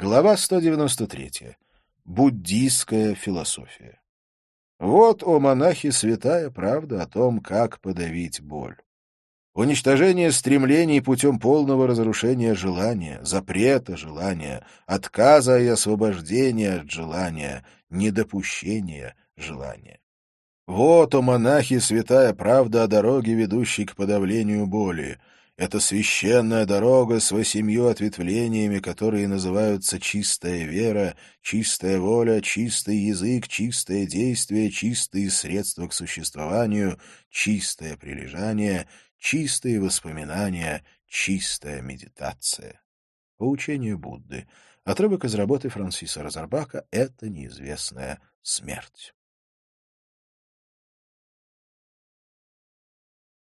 Глава 193. Буддийская философия. Вот, о монахи, святая правда о том, как подавить боль. Уничтожение стремлений путем полного разрушения желания, запрета желания, отказа и освобождения от желания, недопущения желания. Вот, о монахи, святая правда о дороге, ведущей к подавлению боли. Это священная дорога с восемью ответвлениями, которые называются чистая вера, чистая воля, чистый язык, чистое действие, чистые средства к существованию, чистое прилежание, чистые воспоминания, чистая медитация. По учению Будды. Отрывок из работы Франсиса Розарбака «Это неизвестная смерть».